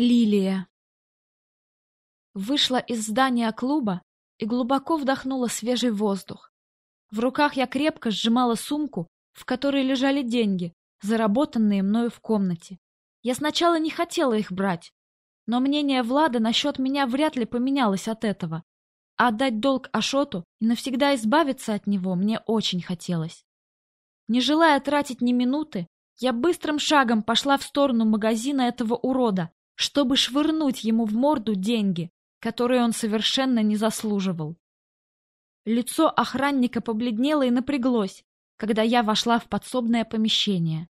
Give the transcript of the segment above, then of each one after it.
Лилия. Вышла из здания клуба и глубоко вдохнула свежий воздух. В руках я крепко сжимала сумку, в которой лежали деньги, заработанные мною в комнате. Я сначала не хотела их брать, но мнение Влада насчет меня вряд ли поменялось от этого. А отдать долг Ашоту и навсегда избавиться от него мне очень хотелось. Не желая тратить ни минуты, я быстрым шагом пошла в сторону магазина этого урода, чтобы швырнуть ему в морду деньги, которые он совершенно не заслуживал. Лицо охранника побледнело и напряглось, когда я вошла в подсобное помещение.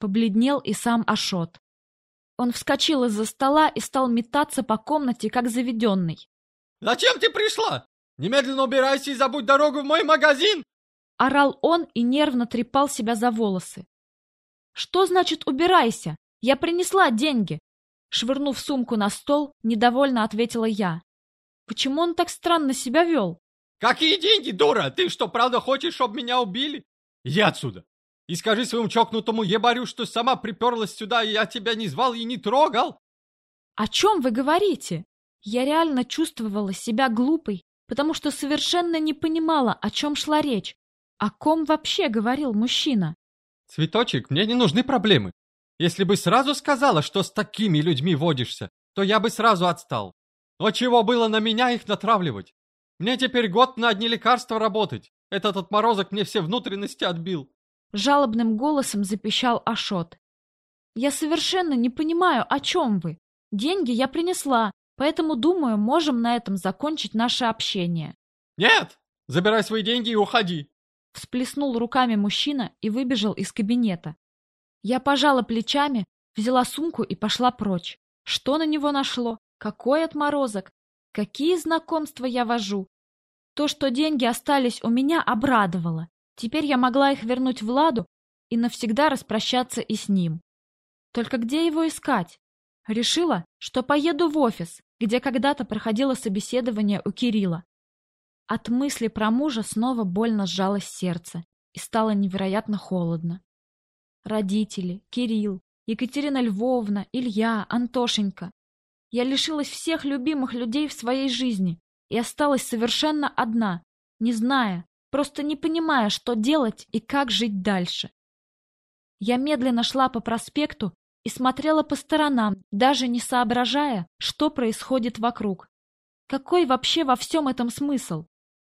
Побледнел и сам Ашот. Он вскочил из-за стола и стал метаться по комнате, как заведенный. «Зачем ты пришла? Немедленно убирайся и забудь дорогу в мой магазин!» Орал он и нервно трепал себя за волосы. «Что значит убирайся? Я принесла деньги. Швырнув сумку на стол, недовольно ответила я. Почему он так странно себя вел? Какие деньги, дура? Ты что, правда хочешь, чтобы меня убили? Иди отсюда. И скажи своему чокнутому ебарю, что сама приперлась сюда, и я тебя не звал и не трогал. О чем вы говорите? Я реально чувствовала себя глупой, потому что совершенно не понимала, о чем шла речь. О ком вообще говорил мужчина? Цветочек, мне не нужны проблемы. Если бы сразу сказала, что с такими людьми водишься, то я бы сразу отстал. Но чего было на меня их натравливать? Мне теперь год на одни лекарства работать. Этот отморозок мне все внутренности отбил. Жалобным голосом запищал Ашот. Я совершенно не понимаю, о чем вы. Деньги я принесла, поэтому, думаю, можем на этом закончить наше общение. Нет! Забирай свои деньги и уходи. Всплеснул руками мужчина и выбежал из кабинета. Я пожала плечами, взяла сумку и пошла прочь. Что на него нашло? Какой отморозок? Какие знакомства я вожу? То, что деньги остались у меня, обрадовало. Теперь я могла их вернуть Владу и навсегда распрощаться и с ним. Только где его искать? Решила, что поеду в офис, где когда-то проходило собеседование у Кирилла. От мысли про мужа снова больно сжалось сердце и стало невероятно холодно. Родители, Кирилл, Екатерина Львовна, Илья, Антошенька. Я лишилась всех любимых людей в своей жизни и осталась совершенно одна, не зная, просто не понимая, что делать и как жить дальше. Я медленно шла по проспекту и смотрела по сторонам, даже не соображая, что происходит вокруг. Какой вообще во всем этом смысл?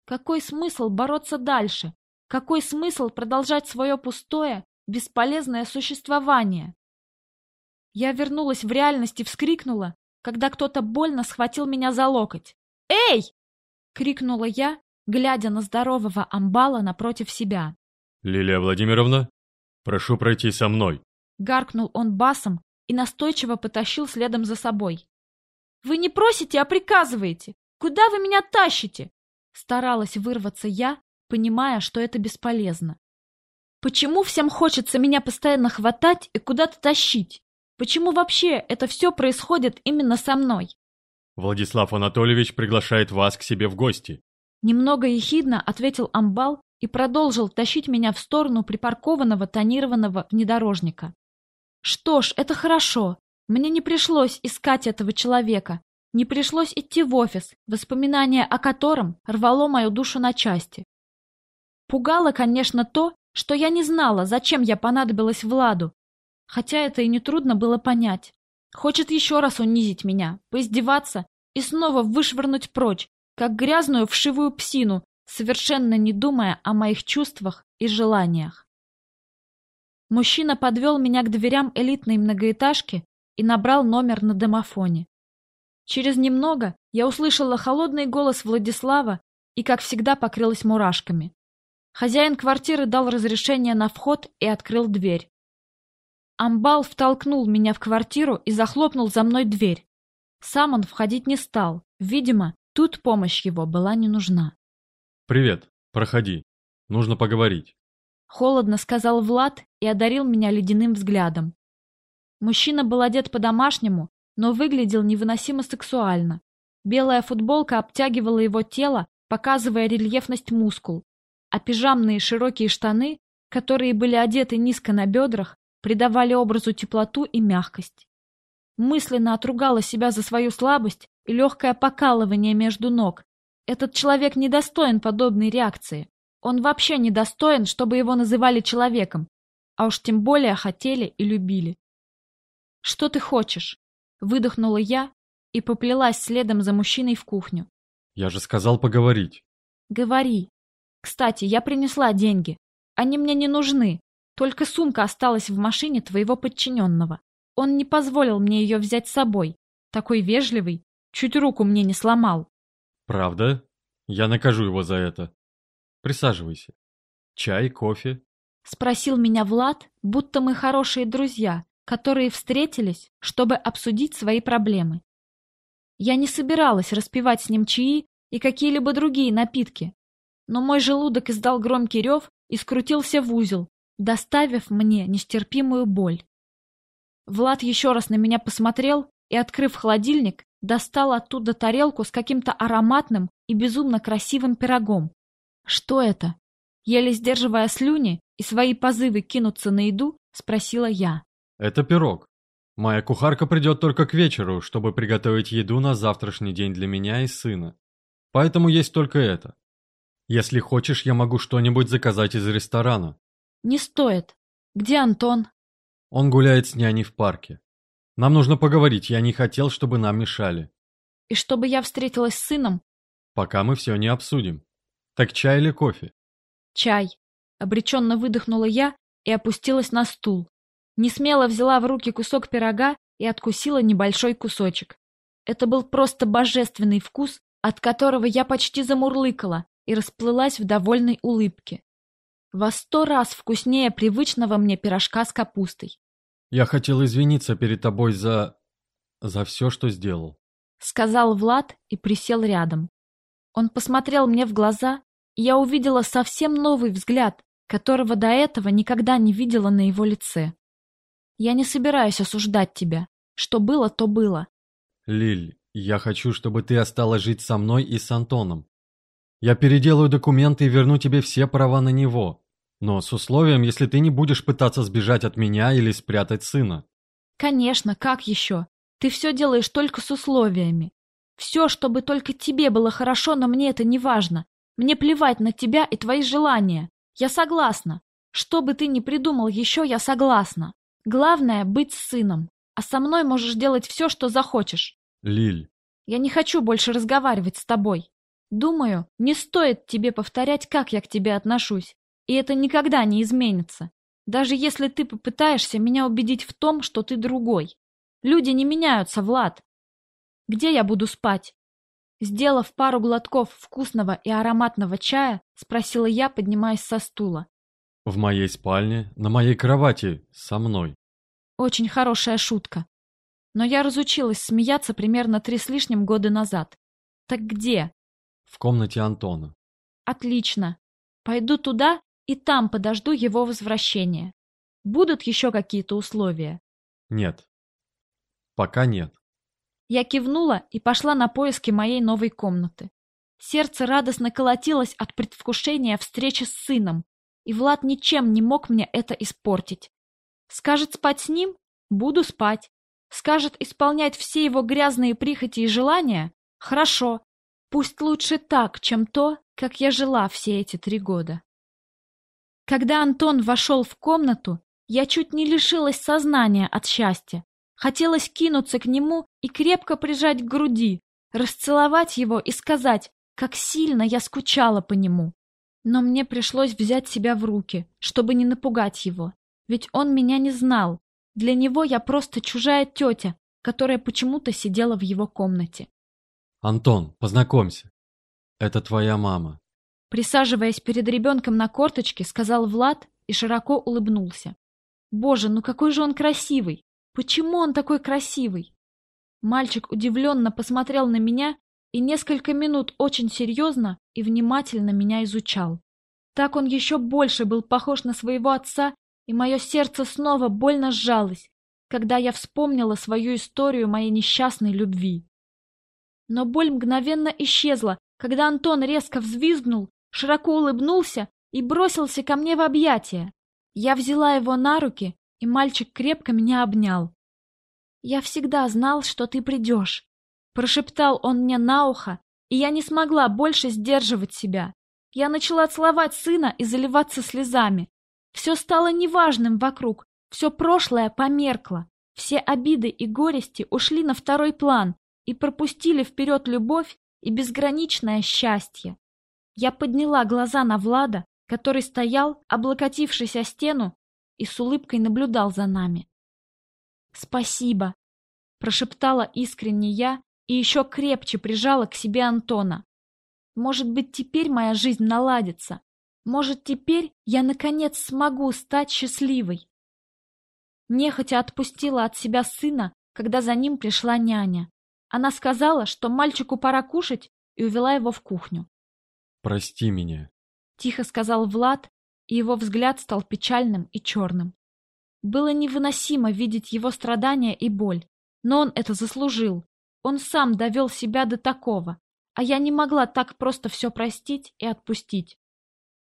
Какой смысл бороться дальше? Какой смысл продолжать свое пустое, бесполезное существование. Я вернулась в реальность и вскрикнула, когда кто-то больно схватил меня за локоть. «Эй!» — крикнула я, глядя на здорового амбала напротив себя. «Лилия Владимировна, прошу пройти со мной!» Гаркнул он басом и настойчиво потащил следом за собой. «Вы не просите, а приказываете! Куда вы меня тащите?» Старалась вырваться я, понимая, что это бесполезно. Почему всем хочется меня постоянно хватать и куда-то тащить? Почему вообще это все происходит именно со мной? Владислав Анатольевич приглашает вас к себе в гости. Немного ехидно ответил Амбал и продолжил тащить меня в сторону припаркованного тонированного внедорожника. Что ж, это хорошо. Мне не пришлось искать этого человека. Не пришлось идти в офис, воспоминание о котором рвало мою душу на части. Пугало, конечно, то, что я не знала, зачем я понадобилась Владу. Хотя это и нетрудно было понять. Хочет еще раз унизить меня, поиздеваться и снова вышвырнуть прочь, как грязную вшивую псину, совершенно не думая о моих чувствах и желаниях. Мужчина подвел меня к дверям элитной многоэтажки и набрал номер на домофоне. Через немного я услышала холодный голос Владислава и, как всегда, покрылась мурашками. Хозяин квартиры дал разрешение на вход и открыл дверь. Амбал втолкнул меня в квартиру и захлопнул за мной дверь. Сам он входить не стал. Видимо, тут помощь его была не нужна. «Привет, проходи. Нужно поговорить». Холодно сказал Влад и одарил меня ледяным взглядом. Мужчина был одет по-домашнему, но выглядел невыносимо сексуально. Белая футболка обтягивала его тело, показывая рельефность мускул, а пижамные широкие штаны, которые были одеты низко на бедрах, придавали образу теплоту и мягкость. Мысленно отругала себя за свою слабость и легкое покалывание между ног. Этот человек недостоин подобной реакции. Он вообще недостоин, чтобы его называли человеком, а уж тем более хотели и любили. «Что ты хочешь?» — выдохнула я и поплелась следом за мужчиной в кухню. Я же сказал поговорить. «Говори. Кстати, я принесла деньги. Они мне не нужны. Только сумка осталась в машине твоего подчиненного. Он не позволил мне ее взять с собой. Такой вежливый. Чуть руку мне не сломал. Правда? Я накажу его за это. Присаживайся. Чай, кофе? Спросил меня Влад, будто мы хорошие друзья, которые встретились, чтобы обсудить свои проблемы. Я не собиралась распивать с ним чаи и какие-либо другие напитки, но мой желудок издал громкий рев и скрутился в узел, доставив мне нестерпимую боль. Влад еще раз на меня посмотрел и, открыв холодильник, достал оттуда тарелку с каким-то ароматным и безумно красивым пирогом. «Что это?» Еле сдерживая слюни и свои позывы кинуться на еду, спросила я. «Это пирог. Моя кухарка придет только к вечеру, чтобы приготовить еду на завтрашний день для меня и сына. Поэтому есть только это. Если хочешь, я могу что-нибудь заказать из ресторана». «Не стоит. Где Антон?» «Он гуляет с няней в парке. Нам нужно поговорить, я не хотел, чтобы нам мешали». «И чтобы я встретилась с сыном?» «Пока мы все не обсудим. Так чай или кофе?» «Чай». Обреченно выдохнула я и опустилась на стул. Несмело взяла в руки кусок пирога и откусила небольшой кусочек. Это был просто божественный вкус, от которого я почти замурлыкала и расплылась в довольной улыбке. Во сто раз вкуснее привычного мне пирожка с капустой. «Я хотел извиниться перед тобой за... за все, что сделал», — сказал Влад и присел рядом. Он посмотрел мне в глаза, и я увидела совсем новый взгляд, которого до этого никогда не видела на его лице. «Я не собираюсь осуждать тебя. Что было, то было». «Лиль, я хочу, чтобы ты осталась жить со мной и с Антоном. Я переделаю документы и верну тебе все права на него. Но с условием, если ты не будешь пытаться сбежать от меня или спрятать сына. Конечно, как еще? Ты все делаешь только с условиями. Все, чтобы только тебе было хорошо, но мне это не важно. Мне плевать на тебя и твои желания. Я согласна. Что бы ты ни придумал еще, я согласна. Главное — быть с сыном. А со мной можешь делать все, что захочешь. Лиль. Я не хочу больше разговаривать с тобой. Думаю, не стоит тебе повторять, как я к тебе отношусь, и это никогда не изменится. Даже если ты попытаешься меня убедить в том, что ты другой. Люди не меняются, Влад. Где я буду спать? Сделав пару глотков вкусного и ароматного чая, спросила я, поднимаясь со стула. В моей спальне, на моей кровати, со мной. Очень хорошая шутка. Но я разучилась смеяться примерно три с лишним года назад. Так где? В комнате Антона. Отлично. Пойду туда и там подожду его возвращения. Будут еще какие-то условия? Нет. Пока нет. Я кивнула и пошла на поиски моей новой комнаты. Сердце радостно колотилось от предвкушения встречи с сыном, и Влад ничем не мог мне это испортить. Скажет спать с ним? Буду спать. Скажет исполнять все его грязные прихоти и желания? Хорошо. Пусть лучше так, чем то, как я жила все эти три года. Когда Антон вошел в комнату, я чуть не лишилась сознания от счастья. Хотелось кинуться к нему и крепко прижать к груди, расцеловать его и сказать, как сильно я скучала по нему. Но мне пришлось взять себя в руки, чтобы не напугать его, ведь он меня не знал. Для него я просто чужая тетя, которая почему-то сидела в его комнате. Антон, познакомься. Это твоя мама. Присаживаясь перед ребенком на корточке, сказал Влад и широко улыбнулся. Боже, ну какой же он красивый! Почему он такой красивый? Мальчик удивленно посмотрел на меня и несколько минут очень серьезно и внимательно меня изучал. Так он еще больше был похож на своего отца, и мое сердце снова больно сжалось, когда я вспомнила свою историю моей несчастной любви. Но боль мгновенно исчезла, когда Антон резко взвизгнул, широко улыбнулся и бросился ко мне в объятия. Я взяла его на руки, и мальчик крепко меня обнял. «Я всегда знал, что ты придешь», — прошептал он мне на ухо, и я не смогла больше сдерживать себя. Я начала целовать сына и заливаться слезами. Все стало неважным вокруг, все прошлое померкло, все обиды и горести ушли на второй план и пропустили вперед любовь и безграничное счастье. Я подняла глаза на Влада, который стоял, облокотившись о стену, и с улыбкой наблюдал за нами. «Спасибо!» — прошептала искренне я и еще крепче прижала к себе Антона. «Может быть, теперь моя жизнь наладится. Может, теперь я, наконец, смогу стать счастливой». Нехотя отпустила от себя сына, когда за ним пришла няня. Она сказала, что мальчику пора кушать, и увела его в кухню. «Прости меня», — тихо сказал Влад, и его взгляд стал печальным и черным. Было невыносимо видеть его страдания и боль, но он это заслужил. Он сам довел себя до такого, а я не могла так просто все простить и отпустить.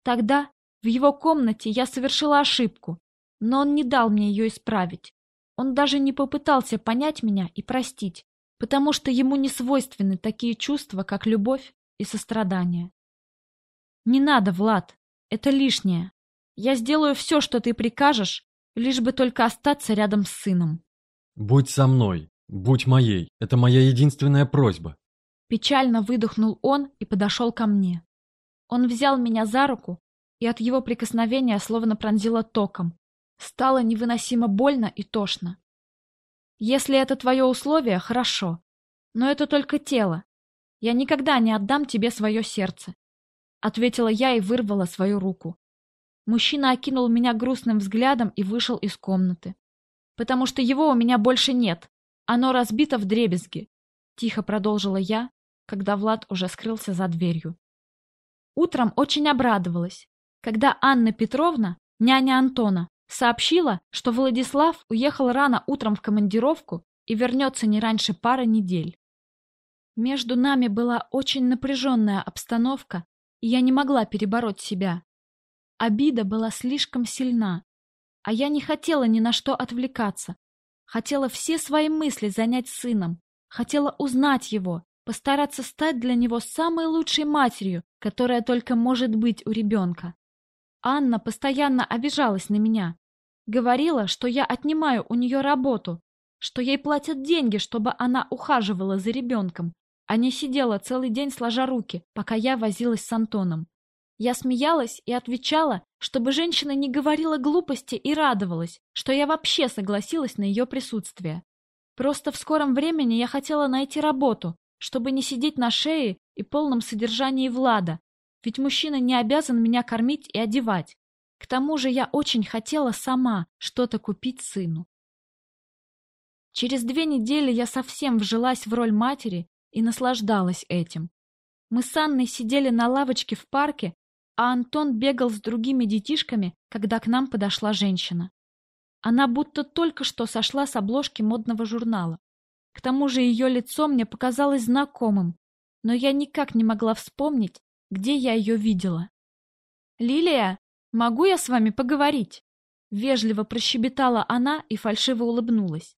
Тогда в его комнате я совершила ошибку, но он не дал мне ее исправить. Он даже не попытался понять меня и простить, потому что ему не свойственны такие чувства, как любовь и сострадание. Не надо, Влад, это лишнее. Я сделаю все, что ты прикажешь, лишь бы только остаться рядом с сыном. Будь со мной, будь моей, это моя единственная просьба. Печально выдохнул он и подошел ко мне. Он взял меня за руку, и от его прикосновения словно пронзило током. Стало невыносимо больно и тошно. Если это твое условие, хорошо. Но это только тело. Я никогда не отдам тебе свое сердце. Ответила я и вырвала свою руку. Мужчина окинул меня грустным взглядом и вышел из комнаты. «Потому что его у меня больше нет. Оно разбито в дребезги», — тихо продолжила я, когда Влад уже скрылся за дверью. Утром очень обрадовалась, когда Анна Петровна, няня Антона, сообщила, что Владислав уехал рано утром в командировку и вернется не раньше пары недель. Между нами была очень напряженная обстановка, и я не могла перебороть себя. Обида была слишком сильна, а я не хотела ни на что отвлекаться. Хотела все свои мысли занять сыном, хотела узнать его, постараться стать для него самой лучшей матерью, которая только может быть у ребенка. Анна постоянно обижалась на меня. Говорила, что я отнимаю у нее работу, что ей платят деньги, чтобы она ухаживала за ребенком, а не сидела целый день сложа руки, пока я возилась с Антоном. Я смеялась и отвечала, чтобы женщина не говорила глупости и радовалась, что я вообще согласилась на ее присутствие. Просто в скором времени я хотела найти работу, чтобы не сидеть на шее и полном содержании Влада, ведь мужчина не обязан меня кормить и одевать. К тому же я очень хотела сама что-то купить сыну. Через две недели я совсем вжилась в роль матери и наслаждалась этим. Мы с Анной сидели на лавочке в парке, а Антон бегал с другими детишками, когда к нам подошла женщина. Она будто только что сошла с обложки модного журнала. К тому же ее лицо мне показалось знакомым, но я никак не могла вспомнить, где я ее видела. «Лилия, могу я с вами поговорить?» Вежливо прощебетала она и фальшиво улыбнулась.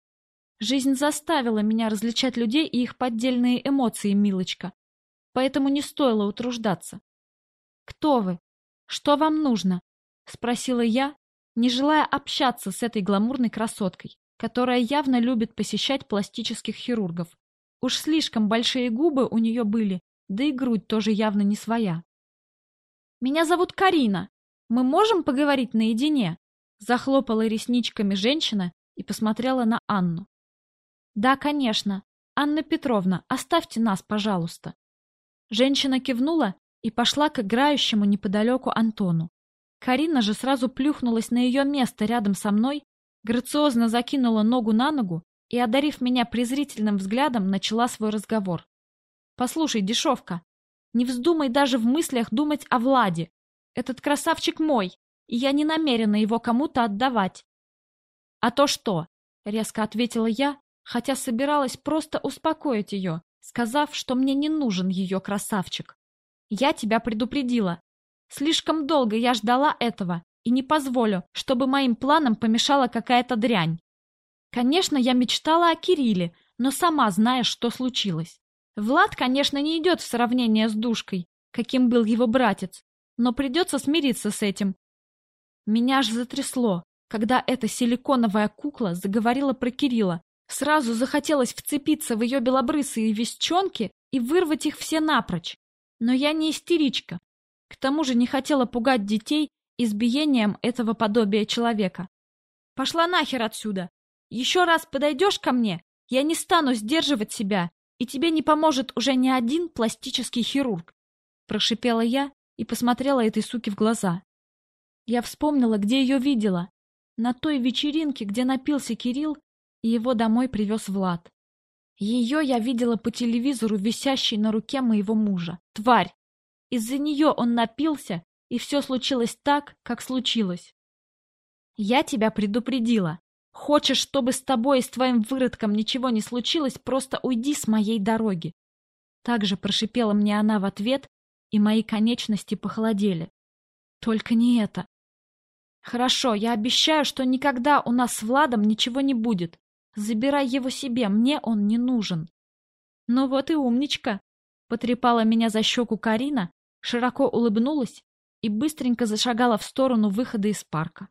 Жизнь заставила меня различать людей и их поддельные эмоции, милочка. Поэтому не стоило утруждаться. «Кто вы? Что вам нужно?» — спросила я, не желая общаться с этой гламурной красоткой, которая явно любит посещать пластических хирургов. Уж слишком большие губы у нее были, да и грудь тоже явно не своя. «Меня зовут Карина. Мы можем поговорить наедине?» Захлопала ресничками женщина и посмотрела на Анну. «Да, конечно. Анна Петровна, оставьте нас, пожалуйста». Женщина кивнула и пошла к играющему неподалеку Антону. Карина же сразу плюхнулась на ее место рядом со мной, грациозно закинула ногу на ногу и, одарив меня презрительным взглядом, начала свой разговор. Послушай, дешевка, не вздумай даже в мыслях думать о Владе. Этот красавчик мой, и я не намерена его кому-то отдавать. А то что? Резко ответила я, хотя собиралась просто успокоить ее, сказав, что мне не нужен ее красавчик. Я тебя предупредила. Слишком долго я ждала этого и не позволю, чтобы моим планам помешала какая-то дрянь. Конечно, я мечтала о Кирилле, но сама зная, что случилось. Влад, конечно, не идет в сравнение с Душкой, каким был его братец, но придется смириться с этим. Меня аж затрясло, когда эта силиконовая кукла заговорила про Кирилла. Сразу захотелось вцепиться в ее белобрысые вещонки и вырвать их все напрочь. Но я не истеричка. К тому же не хотела пугать детей избиением этого подобия человека. Пошла нахер отсюда. Еще раз подойдешь ко мне, я не стану сдерживать себя, и тебе не поможет уже ни один пластический хирург. Прошипела я и посмотрела этой суке в глаза. Я вспомнила, где ее видела. На той вечеринке, где напился Кирилл, и его домой привез Влад. Ее я видела по телевизору, висящей на руке моего мужа. Тварь! Из-за нее он напился, и все случилось так, как случилось. Я тебя предупредила. Хочешь, чтобы с тобой и с твоим выродком ничего не случилось, просто уйди с моей дороги. Также прошипела мне она в ответ, и мои конечности похолодели. Только не это. Хорошо, я обещаю, что никогда у нас с Владом ничего не будет. Забирай его себе, мне он не нужен. Ну вот и умничка. Потрепала меня за щеку Карина, широко улыбнулась и быстренько зашагала в сторону выхода из парка.